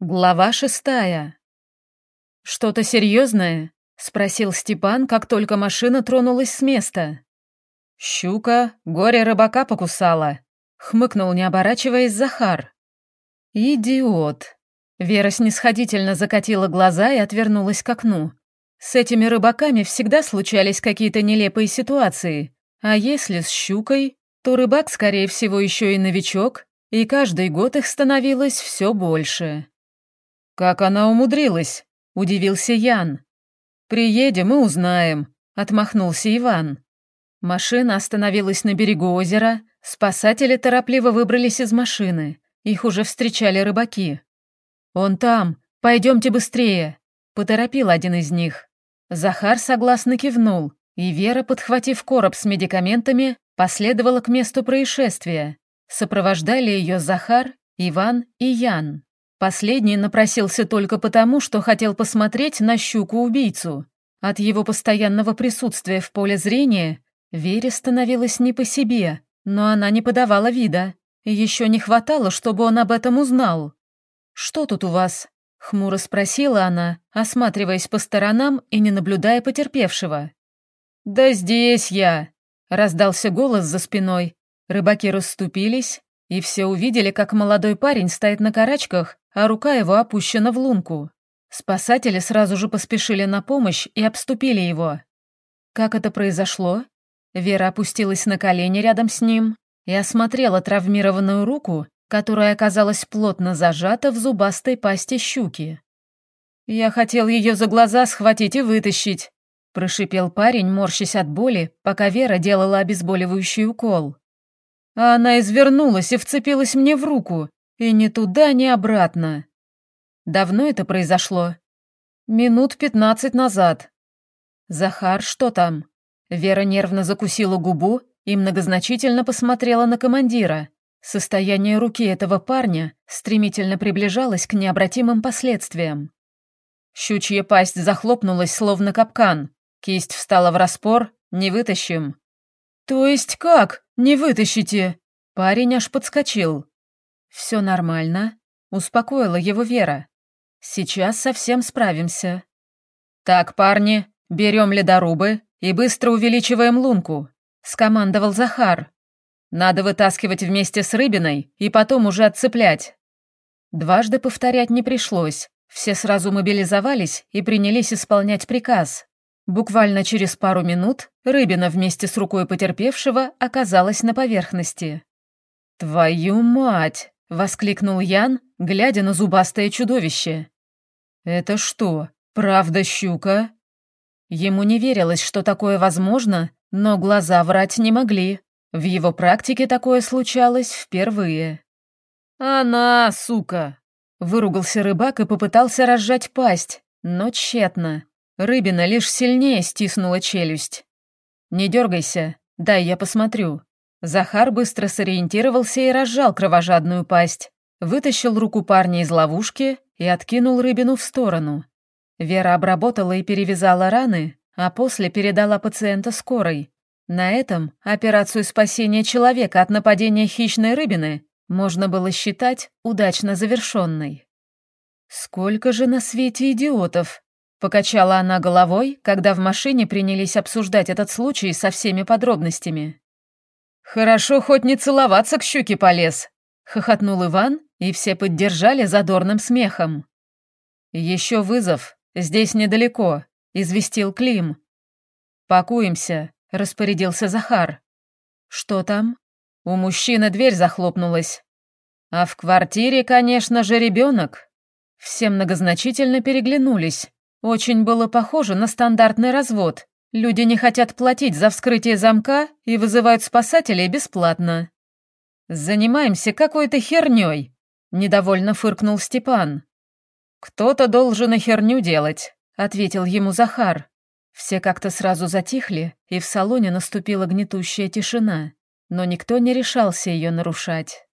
Глава шестая. «Что-то серьезное?» — спросил Степан, как только машина тронулась с места. «Щука горе рыбака покусала», — хмыкнул, не оборачиваясь, Захар. «Идиот!» Вера снисходительно закатила глаза и отвернулась к окну. С этими рыбаками всегда случались какие-то нелепые ситуации, а если с щукой, то рыбак, скорее всего, еще и новичок, и каждый год их становилось все больше. «Как она умудрилась?» – удивился Ян. «Приедем и узнаем», – отмахнулся Иван. Машина остановилась на берегу озера, спасатели торопливо выбрались из машины, их уже встречали рыбаки. «Он там, пойдемте быстрее», – поторопил один из них. Захар согласно кивнул, и Вера, подхватив короб с медикаментами, последовала к месту происшествия. Сопровождали ее Захар, Иван и Ян. Последний напросился только потому, что хотел посмотреть на щуку-убийцу. От его постоянного присутствия в поле зрения Вере становилось не по себе, но она не подавала вида. Еще не хватало, чтобы он об этом узнал. «Что тут у вас?» — хмуро спросила она, осматриваясь по сторонам и не наблюдая потерпевшего. «Да здесь я!» — раздался голос за спиной. Рыбаки расступились, и все увидели, как молодой парень стоит на карачках а рука его опущена в лунку. Спасатели сразу же поспешили на помощь и обступили его. Как это произошло? Вера опустилась на колени рядом с ним и осмотрела травмированную руку, которая оказалась плотно зажата в зубастой пасти щуки. «Я хотел ее за глаза схватить и вытащить», – прошипел парень, морщась от боли, пока Вера делала обезболивающий укол. А она извернулась и вцепилась мне в руку, и ни туда, ни обратно. Давно это произошло? Минут пятнадцать назад. Захар, что там? Вера нервно закусила губу и многозначительно посмотрела на командира. Состояние руки этого парня стремительно приближалось к необратимым последствиям. Щучья пасть захлопнулась, словно капкан. Кисть встала в распор, не вытащим. «То есть как? Не вытащите?» Парень аж подскочил. «Все нормально», — успокоила его Вера. «Сейчас совсем справимся». «Так, парни, берем ледорубы и быстро увеличиваем лунку», — скомандовал Захар. «Надо вытаскивать вместе с рыбиной и потом уже отцеплять». Дважды повторять не пришлось. Все сразу мобилизовались и принялись исполнять приказ. Буквально через пару минут рыбина вместе с рукой потерпевшего оказалась на поверхности. «Твою мать!» — воскликнул Ян, глядя на зубастое чудовище. «Это что, правда щука?» Ему не верилось, что такое возможно, но глаза врать не могли. В его практике такое случалось впервые. «Она, сука!» — выругался рыбак и попытался разжать пасть, но тщетно. Рыбина лишь сильнее стиснула челюсть. «Не дергайся, дай я посмотрю», Захар быстро сориентировался и разжал кровожадную пасть, вытащил руку парня из ловушки и откинул рыбину в сторону. Вера обработала и перевязала раны, а после передала пациента скорой. На этом операцию спасения человека от нападения хищной рыбины можно было считать удачно завершенной. «Сколько же на свете идиотов!» — покачала она головой, когда в машине принялись обсуждать этот случай со всеми подробностями. «Хорошо хоть не целоваться к щуке полез», — хохотнул Иван, и все поддержали задорным смехом. «Еще вызов, здесь недалеко», — известил Клим. «Пакуемся», — распорядился Захар. «Что там?» У мужчины дверь захлопнулась. А в квартире, конечно же, ребенок. Все многозначительно переглянулись. Очень было похоже на стандартный развод. Люди не хотят платить за вскрытие замка и вызывают спасателей бесплатно. Занимаемся какой-то херней, недовольно фыркнул Степан. Кто-то должен и херню делать, ответил ему Захар. Все как-то сразу затихли, и в салоне наступила гнетущая тишина, но никто не решался ее нарушать.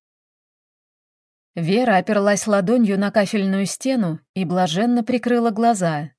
Вера оперлась ладонью на кафельную стену и блаженно прикрыла глаза.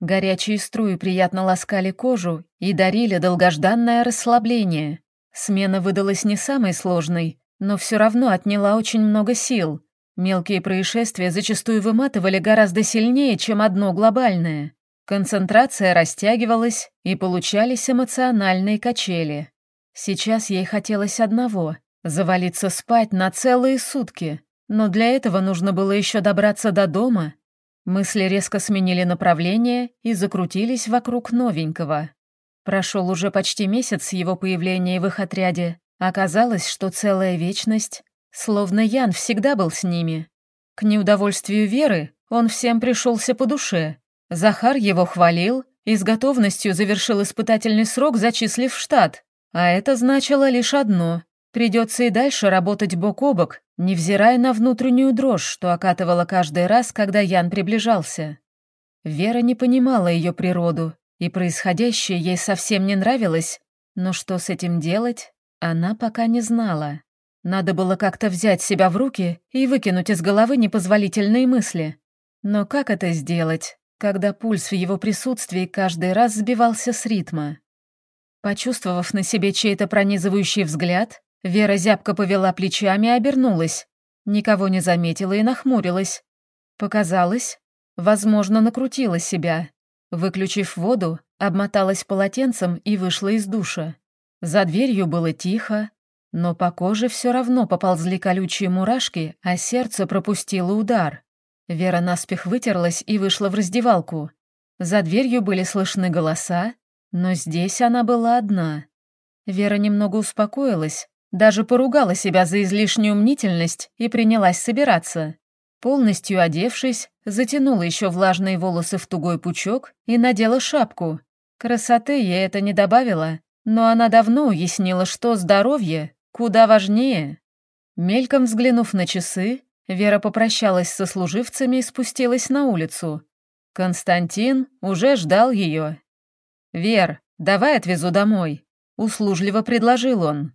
Горячие струи приятно ласкали кожу и дарили долгожданное расслабление. Смена выдалась не самой сложной, но все равно отняла очень много сил. Мелкие происшествия зачастую выматывали гораздо сильнее, чем одно глобальное. Концентрация растягивалась, и получались эмоциональные качели. Сейчас ей хотелось одного — завалиться спать на целые сутки, но для этого нужно было еще добраться до дома. Мысли резко сменили направление и закрутились вокруг новенького. Прошел уже почти месяц с его появления в их отряде. Оказалось, что целая вечность Словно Ян всегда был с ними. К неудовольствию Веры он всем пришелся по душе. Захар его хвалил и с готовностью завершил испытательный срок, зачислив штат. А это значило лишь одно — придется и дальше работать бок о бок, невзирая на внутреннюю дрожь, что окатывала каждый раз, когда Ян приближался. Вера не понимала ее природу, и происходящее ей совсем не нравилось, но что с этим делать, она пока не знала. Надо было как-то взять себя в руки и выкинуть из головы непозволительные мысли. Но как это сделать, когда пульс в его присутствии каждый раз сбивался с ритма? Почувствовав на себе чей-то пронизывающий взгляд, Вера зябко повела плечами и обернулась. Никого не заметила и нахмурилась. Показалось, возможно, накрутила себя. Выключив воду, обмоталась полотенцем и вышла из душа. За дверью было тихо, но по коже все равно поползли колючие мурашки, а сердце пропустило удар. Вера наспех вытерлась и вышла в раздевалку. За дверью были слышны голоса, но здесь она была одна. Вера немного успокоилась, даже поругала себя за излишнюю мнительность и принялась собираться. Полностью одевшись, затянула еще влажные волосы в тугой пучок и надела шапку. Красоты ей это не добавило, но она давно уяснила, что здоровье Куда важнее. Мельком взглянув на часы, Вера попрощалась со служивцами и спустилась на улицу. Константин уже ждал ее. «Вер, давай отвезу домой», — услужливо предложил он.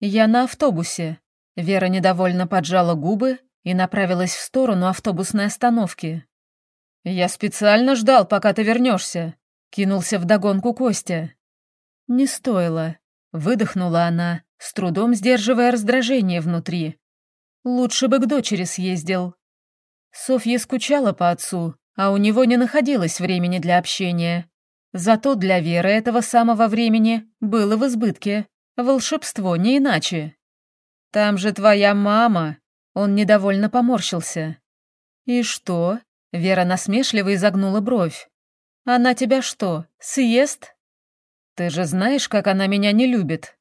«Я на автобусе». Вера недовольно поджала губы и направилась в сторону автобусной остановки. «Я специально ждал, пока ты вернешься», — кинулся вдогонку Костя. «Не стоило», — выдохнула она, с трудом сдерживая раздражение внутри. Лучше бы к дочери съездил. Софья скучала по отцу, а у него не находилось времени для общения. Зато для Веры этого самого времени было в избытке. Волшебство не иначе. «Там же твоя мама!» Он недовольно поморщился. «И что?» Вера насмешливо изогнула бровь. «Она тебя что, съест?» «Ты же знаешь, как она меня не любит»,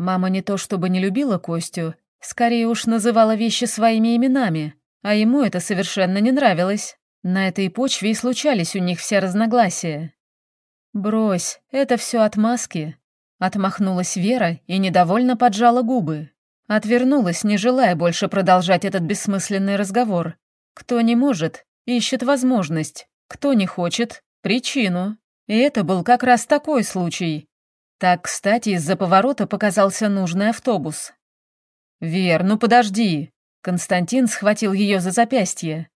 Мама не то чтобы не любила Костю, скорее уж называла вещи своими именами, а ему это совершенно не нравилось. На этой почве и случались у них все разногласия. «Брось, это все отмазки», — отмахнулась Вера и недовольно поджала губы. Отвернулась, не желая больше продолжать этот бессмысленный разговор. Кто не может, ищет возможность, кто не хочет — причину. И это был как раз такой случай. Так, кстати, из-за поворота показался нужный автобус. «Вер, ну подожди!» Константин схватил ее за запястье.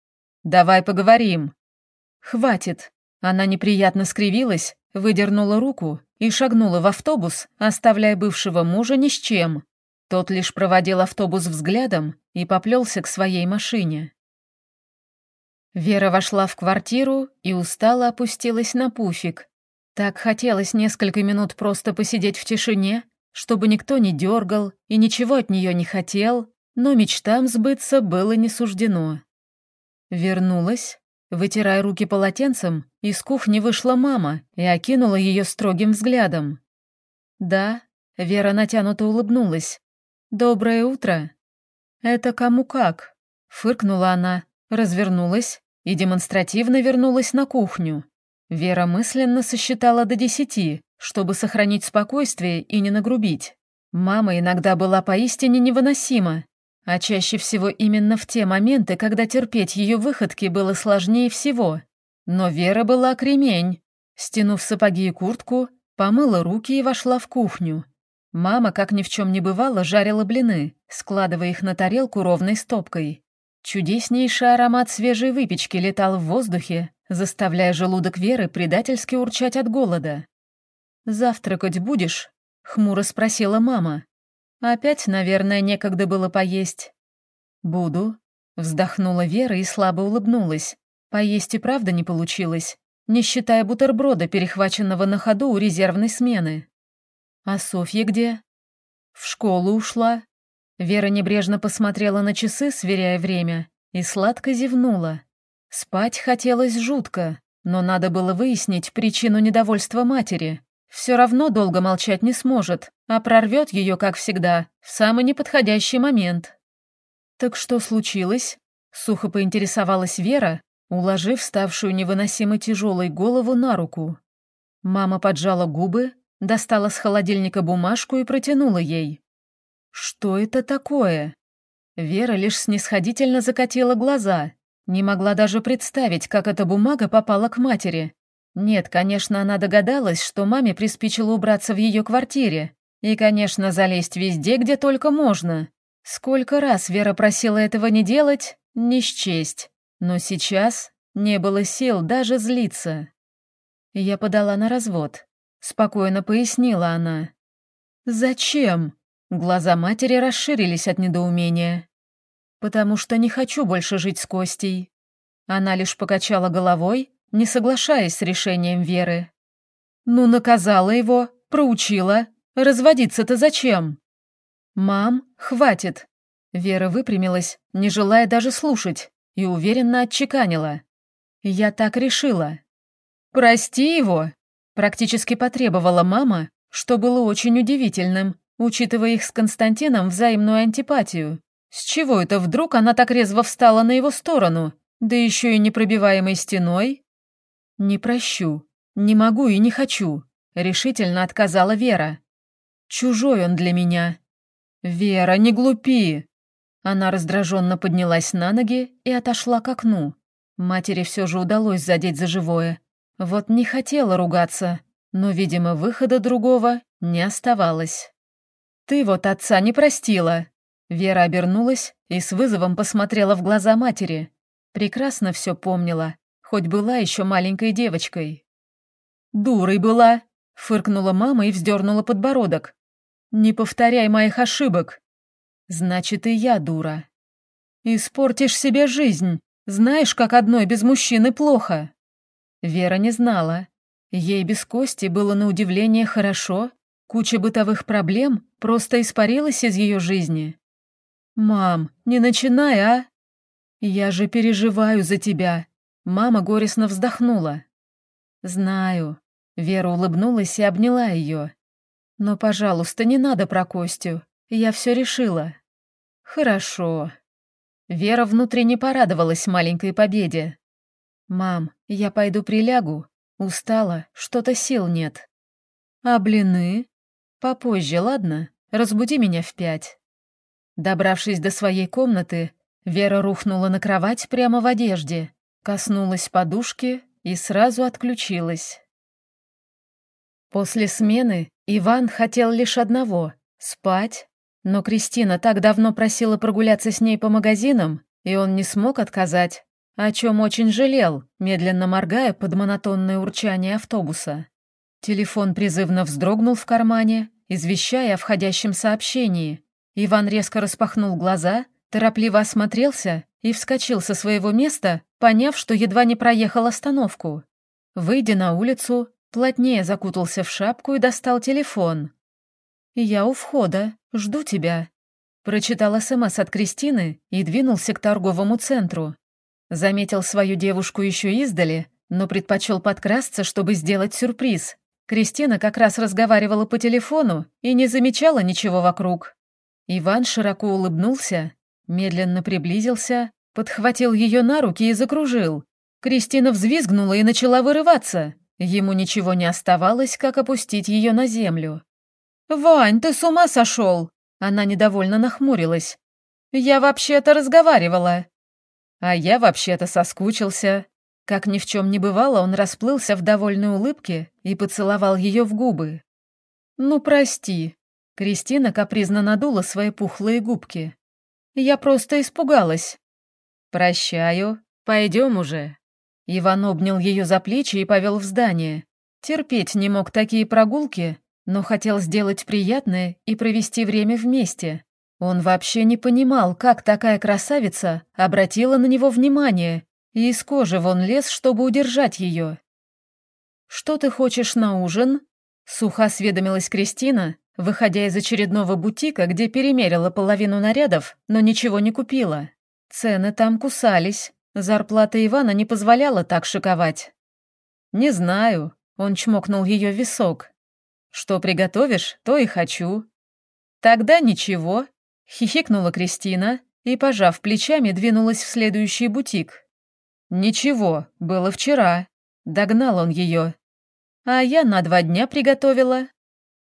«Давай поговорим». «Хватит». Она неприятно скривилась, выдернула руку и шагнула в автобус, оставляя бывшего мужа ни с чем. Тот лишь проводил автобус взглядом и поплелся к своей машине. Вера вошла в квартиру и устало опустилась на пуфик, так хотелось несколько минут просто посидеть в тишине, чтобы никто не дергал и ничего от нее не хотел, но мечтам сбыться было не суждено. Вернулась, вытирая руки полотенцем, из кухни вышла мама и окинула ее строгим взглядом. «Да», — Вера натянуто улыбнулась. «Доброе утро». «Это кому как?» — фыркнула она, развернулась и демонстративно вернулась на кухню. Вера мысленно сосчитала до десяти, чтобы сохранить спокойствие и не нагрубить. Мама иногда была поистине невыносима, а чаще всего именно в те моменты, когда терпеть ее выходки было сложнее всего. Но Вера была кремень. Стянув сапоги и куртку, помыла руки и вошла в кухню. Мама, как ни в чем не бывало, жарила блины, складывая их на тарелку ровной стопкой. Чудеснейший аромат свежей выпечки летал в воздухе, заставляя желудок Веры предательски урчать от голода. «Завтракать будешь?» — хмуро спросила мама. «Опять, наверное, некогда было поесть». «Буду». Вздохнула Вера и слабо улыбнулась. Поесть и правда не получилось, не считая бутерброда, перехваченного на ходу у резервной смены. А Софья где? В школу ушла. Вера небрежно посмотрела на часы, сверяя время, и сладко зевнула. Спать хотелось жутко, но надо было выяснить причину недовольства матери. Все равно долго молчать не сможет, а прорвет ее, как всегда, в самый неподходящий момент. «Так что случилось?» — сухо поинтересовалась Вера, уложив ставшую невыносимо тяжелой голову на руку. Мама поджала губы, достала с холодильника бумажку и протянула ей. «Что это такое?» Вера лишь снисходительно закатила глаза, не могла даже представить, как эта бумага попала к матери. Нет, конечно, она догадалась, что маме приспичило убраться в ее квартире. И, конечно, залезть везде, где только можно. Сколько раз Вера просила этого не делать, не счесть. Но сейчас не было сил даже злиться. Я подала на развод. Спокойно пояснила она. «Зачем?» Глаза матери расширились от недоумения потому что не хочу больше жить с Костей». Она лишь покачала головой, не соглашаясь с решением Веры. «Ну, наказала его, проучила. Разводиться-то зачем?» «Мам, хватит!» Вера выпрямилась, не желая даже слушать, и уверенно отчеканила. «Я так решила». «Прости его!» Практически потребовала мама, что было очень удивительным, учитывая их с Константином взаимную антипатию. С чего это вдруг она так резво встала на его сторону, да еще и непробиваемой стеной? «Не прощу, не могу и не хочу», — решительно отказала Вера. «Чужой он для меня». «Вера, не глупи!» Она раздраженно поднялась на ноги и отошла к окну. Матери все же удалось задеть за живое. Вот не хотела ругаться, но, видимо, выхода другого не оставалось. «Ты вот отца не простила», Вера обернулась и с вызовом посмотрела в глаза матери. Прекрасно все помнила, хоть была еще маленькой девочкой. «Дурой была!» — фыркнула мама и вздернула подбородок. «Не повторяй моих ошибок!» «Значит, и я дура. Испортишь себе жизнь. Знаешь, как одной без мужчины плохо». Вера не знала. Ей без Кости было на удивление хорошо. Куча бытовых проблем просто испарилась из ее жизни. «Мам, не начинай, а? Я же переживаю за тебя». Мама горестно вздохнула. «Знаю». Вера улыбнулась и обняла ее. «Но, пожалуйста, не надо про Костю. Я все решила». «Хорошо». Вера внутренне порадовалась маленькой победе. «Мам, я пойду прилягу. Устала, что-то сил нет». «А блины?» «Попозже, ладно? Разбуди меня в пять». Добравшись до своей комнаты, Вера рухнула на кровать прямо в одежде, коснулась подушки и сразу отключилась. После смены Иван хотел лишь одного — спать, но Кристина так давно просила прогуляться с ней по магазинам, и он не смог отказать, о чем очень жалел, медленно моргая под монотонное урчание автобуса. Телефон призывно вздрогнул в кармане, извещая о входящем сообщении, Иван резко распахнул глаза, торопливо осмотрелся и вскочил со своего места, поняв, что едва не проехал остановку. Выйдя на улицу, плотнее закутался в шапку и достал телефон. «Я у входа, жду тебя», — прочитал СМС от Кристины и двинулся к торговому центру. Заметил свою девушку еще издали, но предпочел подкрасться, чтобы сделать сюрприз. Кристина как раз разговаривала по телефону и не замечала ничего вокруг. Иван широко улыбнулся, медленно приблизился, подхватил ее на руки и закружил. Кристина взвизгнула и начала вырываться. Ему ничего не оставалось, как опустить ее на землю. «Вань, ты с ума сошел!» Она недовольно нахмурилась. «Я вообще-то разговаривала». «А я вообще-то соскучился». Как ни в чем не бывало, он расплылся в довольной улыбке и поцеловал ее в губы. «Ну, прости», Кристина капризно надула свои пухлые губки. «Я просто испугалась». «Прощаю. Пойдем уже». Иван обнял ее за плечи и повел в здание. Терпеть не мог такие прогулки, но хотел сделать приятное и провести время вместе. Он вообще не понимал, как такая красавица обратила на него внимание и из кожи вон лез, чтобы удержать ее. «Что ты хочешь на ужин?» — сухо осведомилась Кристина, выходя из очередного бутика, где перемерила половину нарядов, но ничего не купила. Цены там кусались, зарплата Ивана не позволяла так шиковать. «Не знаю», — он чмокнул ее в висок. «Что приготовишь, то и хочу». «Тогда ничего», — хихикнула Кристина и, пожав плечами, двинулась в следующий бутик. «Ничего, было вчера», — догнал он ее. «А я на два дня приготовила».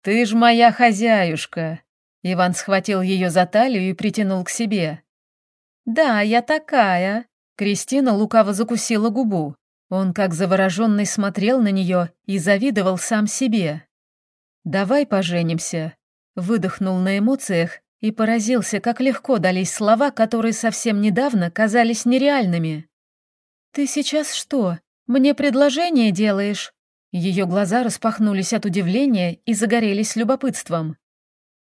«Ты ж моя хозяюшка!» Иван схватил ее за талию и притянул к себе. «Да, я такая!» Кристина лукаво закусила губу. Он, как завороженный, смотрел на нее и завидовал сам себе. «Давай поженимся», — выдохнул на эмоциях и поразился, как легко дались слова, которые совсем недавно казались нереальными. «Ты сейчас что, мне предложение делаешь?» Ее глаза распахнулись от удивления и загорелись любопытством.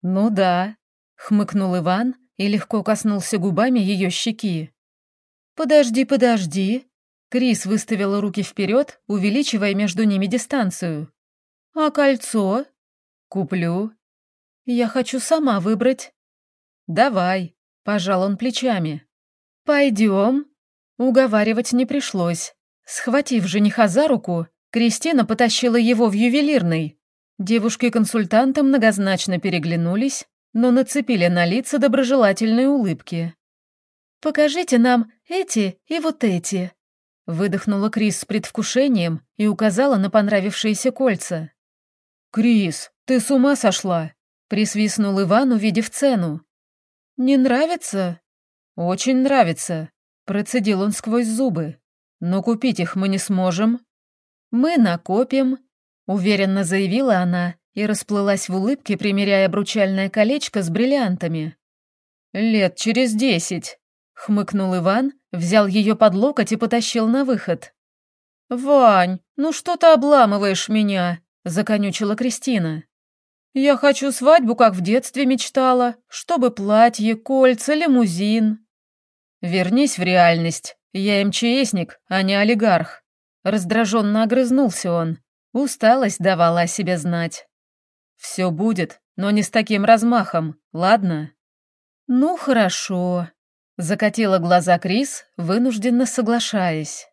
«Ну да», — хмыкнул Иван и легко коснулся губами ее щеки. «Подожди, подожди». Крис выставила руки вперед, увеличивая между ними дистанцию. «А кольцо?» «Куплю». «Я хочу сама выбрать». «Давай», — пожал он плечами. «Пойдем». Уговаривать не пришлось. Схватив жениха за руку, Кристина потащила его в ювелирный. Девушки-консультанты многозначно переглянулись, но нацепили на лица доброжелательные улыбки. «Покажите нам эти и вот эти», — выдохнула Крис с предвкушением и указала на понравившиеся кольца. «Крис, ты с ума сошла?» — присвистнул Иван, увидев цену. «Не нравится?» «Очень нравится», — процедил он сквозь зубы. «Но купить их мы не сможем». «Мы накопим», — уверенно заявила она и расплылась в улыбке, примеряя обручальное колечко с бриллиантами. «Лет через десять», — хмыкнул Иван, взял ее под локоть и потащил на выход. «Вань, ну что ты обламываешь меня?» — законючила Кристина. «Я хочу свадьбу, как в детстве мечтала, чтобы платье, кольца, лимузин». «Вернись в реальность. Я МЧСник, а не олигарх». Раздраженно огрызнулся он. Усталость давала о себе знать. «Все будет, но не с таким размахом, ладно?» «Ну, хорошо», — закатила глаза Крис, вынужденно соглашаясь.